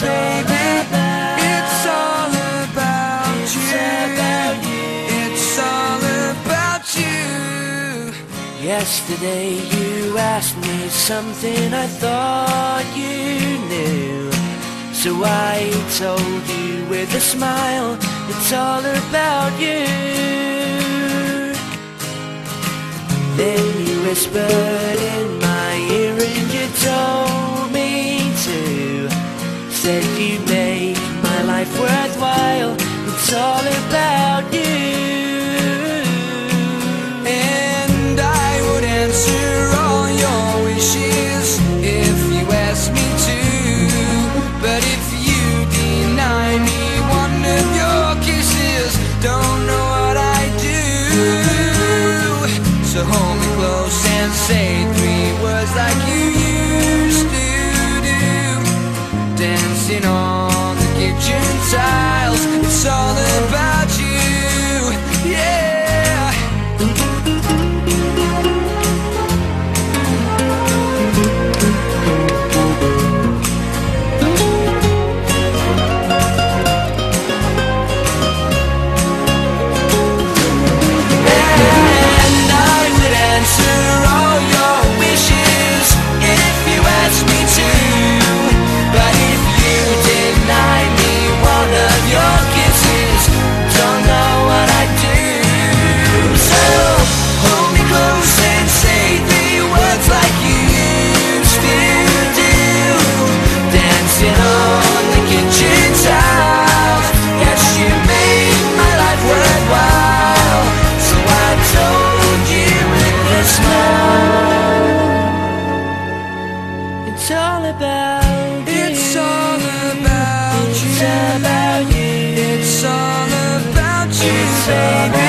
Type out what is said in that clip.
baby. It's all about you. About you. It's all about you. Yesterday you asked me something I thought you knew. So I told you with a smile, it's all about you. Then you whispered in my ear and you told Said you make my life worthwhile, it's all about you. And I would answer all your wishes if you asked me to. But if you deny me one of your kisses, don't know what I do. So hold me close and say Dancing on the kitchen tiles, it's all about baby.